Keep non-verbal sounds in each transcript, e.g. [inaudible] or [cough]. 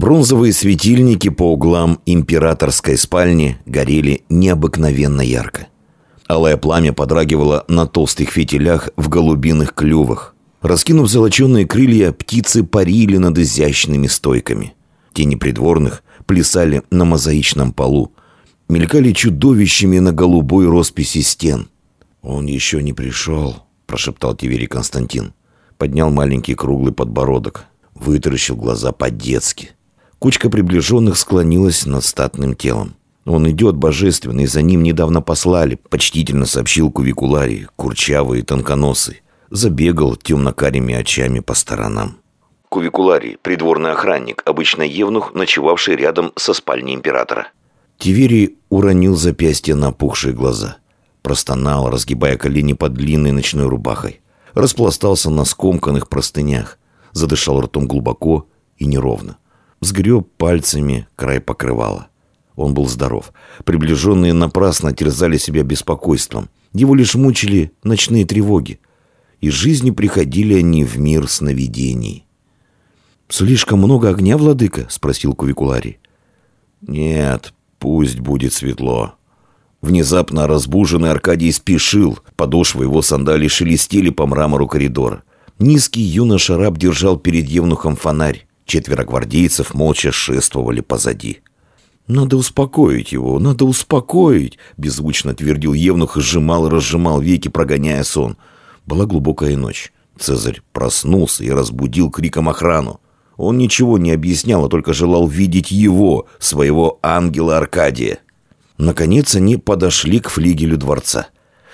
Бронзовые светильники по углам императорской спальни горели необыкновенно ярко. Алое пламя подрагивало на толстых фитилях в голубиных клювах. Раскинув золоченые крылья, птицы парили над изящными стойками. Тени придворных плясали на мозаичном полу, мелькали чудовищами на голубой росписи стен. «Он еще не пришел», – прошептал Тиверий Константин. Поднял маленький круглый подбородок, вытаращил глаза по-детски. Кучка приближенных склонилась над статным телом. «Он идет, божественный, за ним недавно послали», – почтительно сообщил Кувикуларий, курчавый и тонконосый. Забегал темно-карими очами по сторонам. Кувикуларий, придворный охранник, обычно евнух, ночевавший рядом со спальней императора. Тиверий уронил запястье на опухшие глаза. Простонал, разгибая колени под длинной ночной рубахой. Распластался на скомканных простынях. Задышал ртом глубоко и неровно. Сгреб пальцами край покрывала. Он был здоров. Приближенные напрасно терзали себя беспокойством. Его лишь мучили ночные тревоги. Из жизни приходили они в мир сновидений. «Слишком много огня, владыка?» — спросил Кувикуларий. «Нет, пусть будет светло». Внезапно разбуженный Аркадий спешил. Подошвы его сандалий шелестели по мрамору коридора. Низкий юноша раб держал перед евнухом фонарь. Четверо гвардейцев молча шествовали позади. «Надо успокоить его, надо успокоить!» Беззвучно твердил Евнух и сжимал и разжимал веки, прогоняя сон. Была глубокая ночь. Цезарь проснулся и разбудил криком охрану. Он ничего не объяснял, а только желал видеть его, своего ангела Аркадия. Наконец они подошли к флигелю дворца.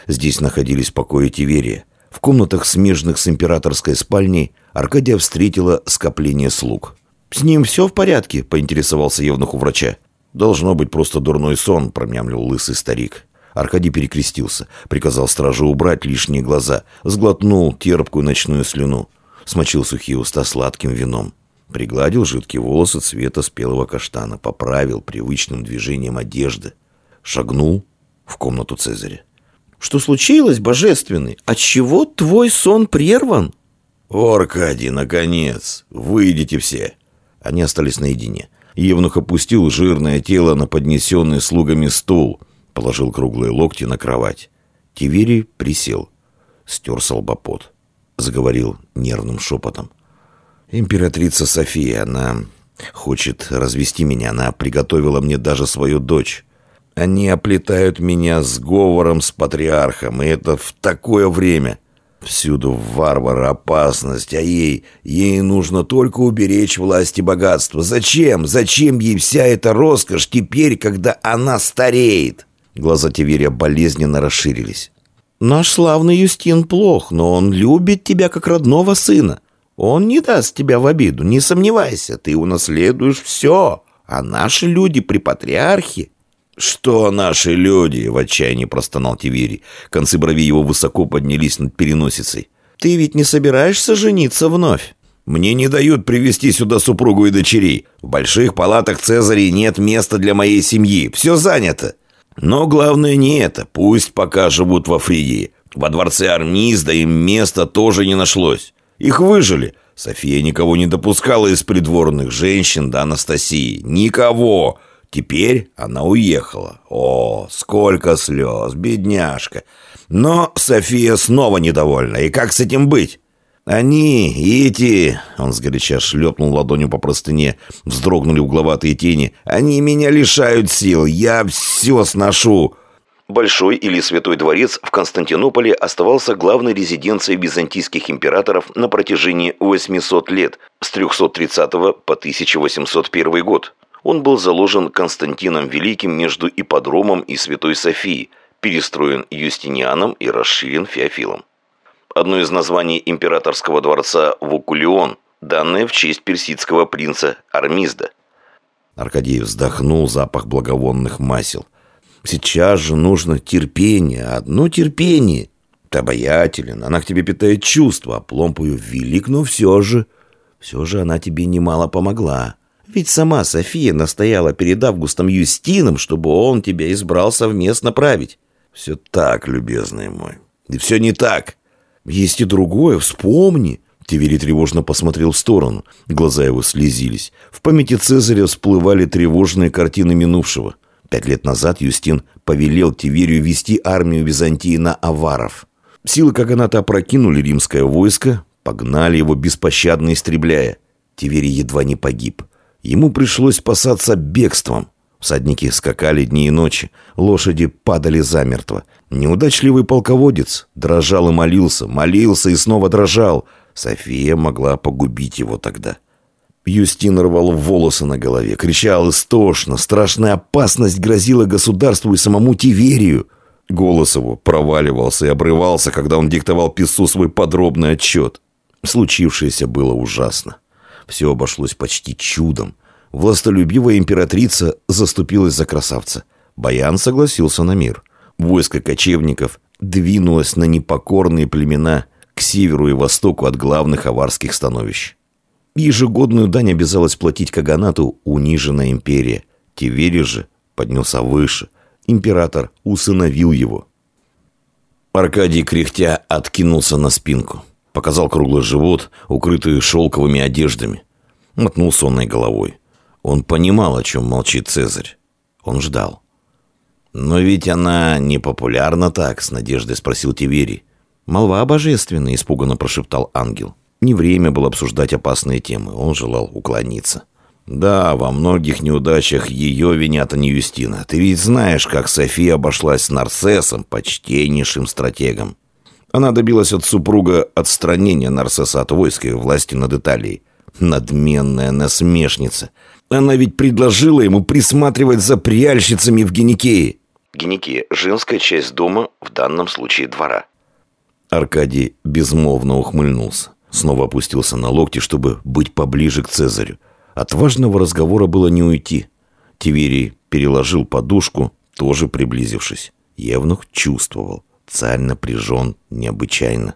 Здесь находились покои Тиверия. В комнатах, смежных с императорской спальней, Аркадия встретила скопление слуг. «С ним все в порядке?» – поинтересовался Евнух у врача. «Должно быть просто дурной сон», – промямлил лысый старик. Аркадий перекрестился, приказал стражу убрать лишние глаза, сглотнул терпкую ночную слюну, смочил сухие уста сладким вином. Пригладил жидкие волосы цвета спелого каштана, поправил привычным движением одежды. Шагнул в комнату Цезаря. «Что случилось, божественный? Отчего твой сон прерван?» «О, Аркадий, наконец! Выйдите все!» Они остались наедине. Евнух опустил жирное тело на поднесенный слугами стул, положил круглые локти на кровать. Тиверий присел, стер солбопот, заговорил нервным шепотом. Императрица София, она хочет развести меня. Она приготовила мне даже свою дочь. Они оплетают меня сговором с патриархом, и это в такое время. Всюду варвары, опасность, а ей, ей нужно только уберечь власть и богатство. Зачем? Зачем ей вся эта роскошь теперь, когда она стареет? Глаза Тиверия болезненно расширились. «Наш славный Юстин плох, но он любит тебя как родного сына. Он не даст тебя в обиду, не сомневайся, ты унаследуешь все. А наши люди при патриархе... «Что наши люди?» — в отчаянии простонал Тиверий. Концы брови его высоко поднялись над переносицей. «Ты ведь не собираешься жениться вновь?» «Мне не дают привести сюда супругу и дочерей. В больших палатах Цезарей нет места для моей семьи. Все занято. Но главное не это. Пусть пока живут во Фригии. Во дворце Армизда им места тоже не нашлось. Их выжили. София никого не допускала из придворных женщин до Анастасии. Никого. Теперь она уехала. О, сколько слез, бедняжка. Но София снова недовольна. И как с этим быть? Они, эти... Он сгоряча шлепнул ладонью по простыне. Вздрогнули угловатые тени. Они меня лишают сил. Я все сношу. Большой или Святой дворец в Константинополе оставался главной резиденцией византийских императоров на протяжении 800 лет, с 330 по 1801 год. Он был заложен Константином Великим между ипподромом и Святой Софией, перестроен Юстинианом и расширен Феофилом. Одно из названий императорского дворца – Вукулион, данное в честь персидского принца Армизда. Аркадий вздохнул запах благовонных масел – Сейчас же нужно терпение, одно терпение. Ты обаятелен, она к тебе питает чувства, а пломпую велик, но все же... Все же она тебе немало помогла. Ведь сама София настояла перед Августом Юстином, чтобы он тебя избрал совместно править. Все так, любезный мой. И все не так. Есть и другое, вспомни. Тивери тревожно посмотрел в сторону. Глаза его слезились. В памяти Цезаря всплывали тревожные картины минувшего. Пять лет назад Юстин повелел Тиверию вести армию Византии на аваров. Силы Каганата опрокинули римское войско, погнали его беспощадно истребляя. Тиверий едва не погиб. Ему пришлось спасаться бегством. Всадники скакали дни и ночи, лошади падали замертво. Неудачливый полководец дрожал и молился, молился и снова дрожал. София могла погубить его тогда. Юстин рвал волосы на голове, кричал истошно. Страшная опасность грозила государству и самому Тиверию. Голос его проваливался и обрывался, когда он диктовал писцу свой подробный отчет. Случившееся было ужасно. Все обошлось почти чудом. Властолюбивая императрица заступилась за красавца. Баян согласился на мир. Войско кочевников двинулось на непокорные племена к северу и востоку от главных аварских становищ. Ежегодную дань обязалась платить Каганату униженная империя. Тивери же поднялся выше. Император усыновил его. Аркадий кряхтя откинулся на спинку. Показал круглый живот, укрытый шелковыми одеждами. Мотнул сонной головой. Он понимал, о чем молчит Цезарь. Он ждал. «Но ведь она не популярна так», — с надеждой спросил Тиверий. «Молва божественная», — испуганно прошептал ангел. Не время было обсуждать опасные темы, он желал уклониться. «Да, во многих неудачах ее винят, а не Юстина. Ты ведь знаешь, как София обошлась с Нарцессом, почтеннейшим стратегом. Она добилась от супруга отстранения Нарцесса от войска и власти над Италией. Надменная насмешница. Она ведь предложила ему присматривать за пряльщицами в Геникее». Геникея – женская часть дома, в данном случае двора. Аркадий безмолвно ухмыльнулся. Снова опустился на локти, чтобы быть поближе к Цезарю. От важного разговора было не уйти. Тиверий переложил подушку, тоже приблизившись. Евнух чувствовал. Царь напряжен необычайно.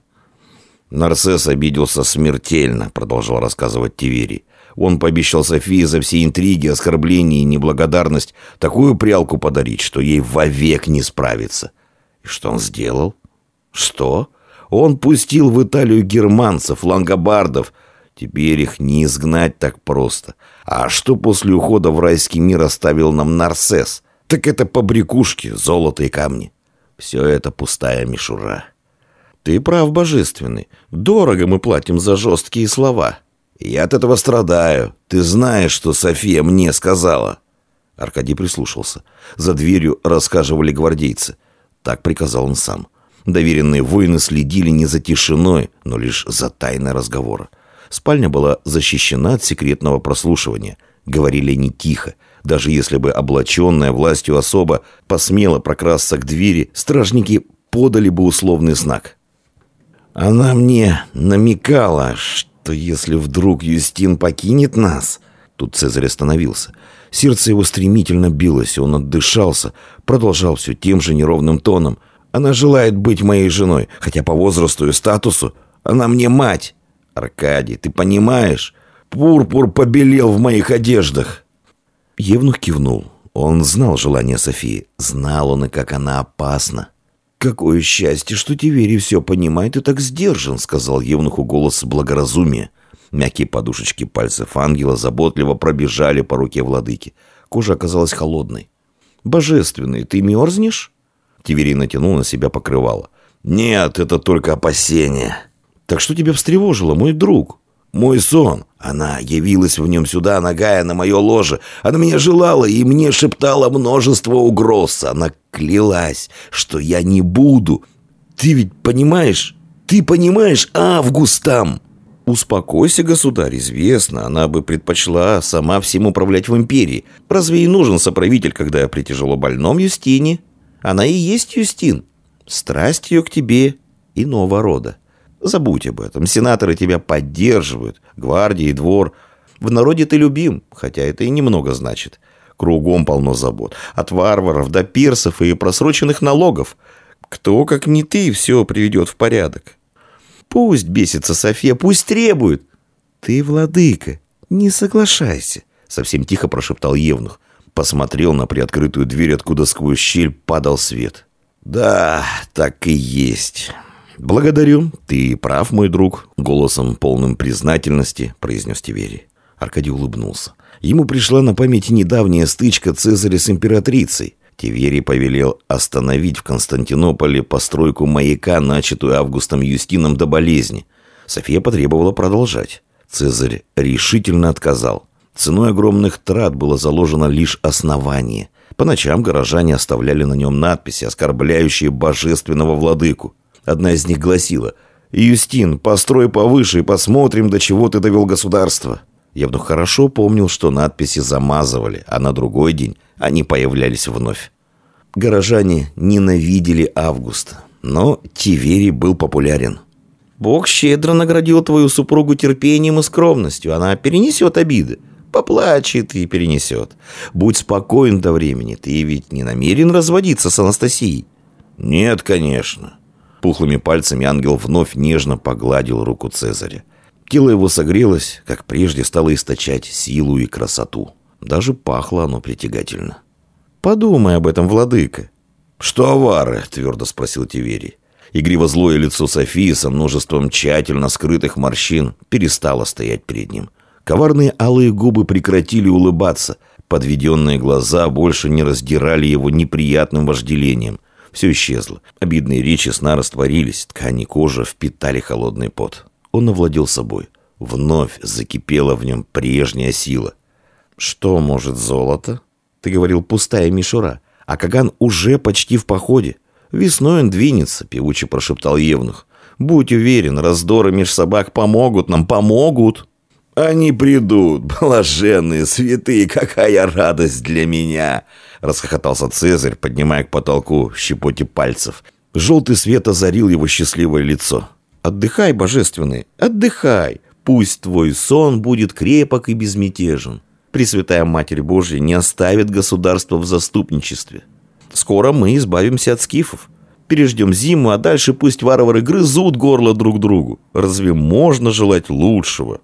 «Нарсес обиделся смертельно», — продолжал рассказывать Тиверий. «Он пообещал Софии за все интриги, оскорбления и неблагодарность такую прялку подарить, что ей вовек не справиться». И что он сделал? «Что?» Он пустил в Италию германцев, лангобардов. Теперь их не изгнать так просто. А что после ухода в райский мир оставил нам Нарсес? Так это побрякушки, золото и камни. Все это пустая мишура. Ты прав, божественный. Дорого мы платим за жесткие слова. Я от этого страдаю. Ты знаешь, что София мне сказала. Аркадий прислушался. За дверью рассказывали гвардейцы. Так приказал он сам. — Доверенные воины следили не за тишиной, но лишь за тайной разговора. Спальня была защищена от секретного прослушивания. Говорили не тихо. Даже если бы облаченная властью особа посмела прокрасться к двери, стражники подали бы условный знак. «Она мне намекала, что если вдруг Юстин покинет нас...» Тут Цезарь остановился. Сердце его стремительно билось, он отдышался, продолжал все тем же неровным тоном – она желает быть моей женой, хотя по возрасту и статусу она мне мать. Аркадий, ты понимаешь? Пурпур побелел в моих одеждах. Евнух кивнул. Он знал желание Софии. Знал он и как она опасна. «Какое счастье, что Тиверий все понимает и так сдержан», — сказал Евнуху голос благоразумия. Мягкие подушечки пальцев ангела заботливо пробежали по руке владыки. Кожа оказалась холодной. «Божественный, ты мерзнешь?» Тиверий натянул на себя покрывало. «Нет, это только опасение». «Так что тебя встревожило, мой друг?» «Мой сон. Она явилась в нем сюда, ногая на мое ложе. Она меня желала и мне шептала множество угроз. Она клялась, что я не буду. Ты ведь понимаешь? Ты понимаешь, Август там?» «Успокойся, государь, известно, она бы предпочла сама всем управлять в империи. Разве ей нужен соправитель, когда при тяжело больном Юстине?» Она и есть Юстин. Страсть ее к тебе иного рода. Забудь об этом. Сенаторы тебя поддерживают. Гвардия и двор. В народе ты любим, хотя это и немного значит. Кругом полно забот. От варваров до пирсов и просроченных налогов. Кто, как не ты, все приведет в порядок. Пусть бесится София, пусть требует. Ты, владыка, не соглашайся, совсем тихо прошептал Евнух. Посмотрел на приоткрытую дверь, откуда сквозь щель падал свет. «Да, так и есть. «Благодарю, ты прав, мой друг», — голосом полным признательности произнес Тиверий. Аркадий улыбнулся. Ему пришла на память недавняя стычка Цезаря с императрицей. Тиверий повелел остановить в Константинополе постройку маяка, начатую Августом Юстином до болезни. София потребовала продолжать. Цезарь решительно отказал. Ценой огромных трат было заложено лишь основание. По ночам горожане оставляли на нем надписи, оскорбляющие божественного владыку. Одна из них гласила «Юстин, построй повыше и посмотрим, до чего ты довел государство». Я вдруг хорошо помнил, что надписи замазывали, а на другой день они появлялись вновь. Горожане ненавидели Августа, но Тиверий был популярен. «Бог щедро наградил твою супругу терпением и скромностью. Она перенесет обиды. Поплачет и перенесет. Будь спокоен до времени. Ты ведь не намерен разводиться с Анастасией?» «Нет, конечно». Пухлыми пальцами ангел вновь нежно погладил руку Цезаря. Тело его согрелось, как прежде стало источать силу и красоту. Даже пахло оно притягательно. «Подумай об этом, владыка». «Что авары?» — твердо спросил Тиверий. Игриво злое лицо Софии со множеством тщательно скрытых морщин перестало стоять перед ним. Коварные алые губы прекратили улыбаться. Подведенные глаза больше не раздирали его неприятным вожделением. Все исчезло. Обидные речи сна растворились, ткани кожи впитали холодный пот. Он овладел собой. Вновь закипела в нем прежняя сила. «Что может золото?» Ты говорил, пустая мишура. А Каган уже почти в походе. Весной он двинется, певуче прошептал Евнух. Будь уверен, раздоры меж собак помогут нам, помогут. «Они придут, [laughs] блаженные, святые, какая радость для меня!» Расхохотался Цезарь, поднимая к потолку щепоти пальцев. Желтый свет озарил его счастливое лицо. Отдыхай, божественный, отдыхай. Пусть твой сон будет крепок и безмятежен. Пресвятая Матерь Божья не оставит государство в заступничестве. Скоро мы избавимся от скифов. Переждем зиму, а дальше пусть варвары грызут горло друг другу. Разве можно желать лучшего?»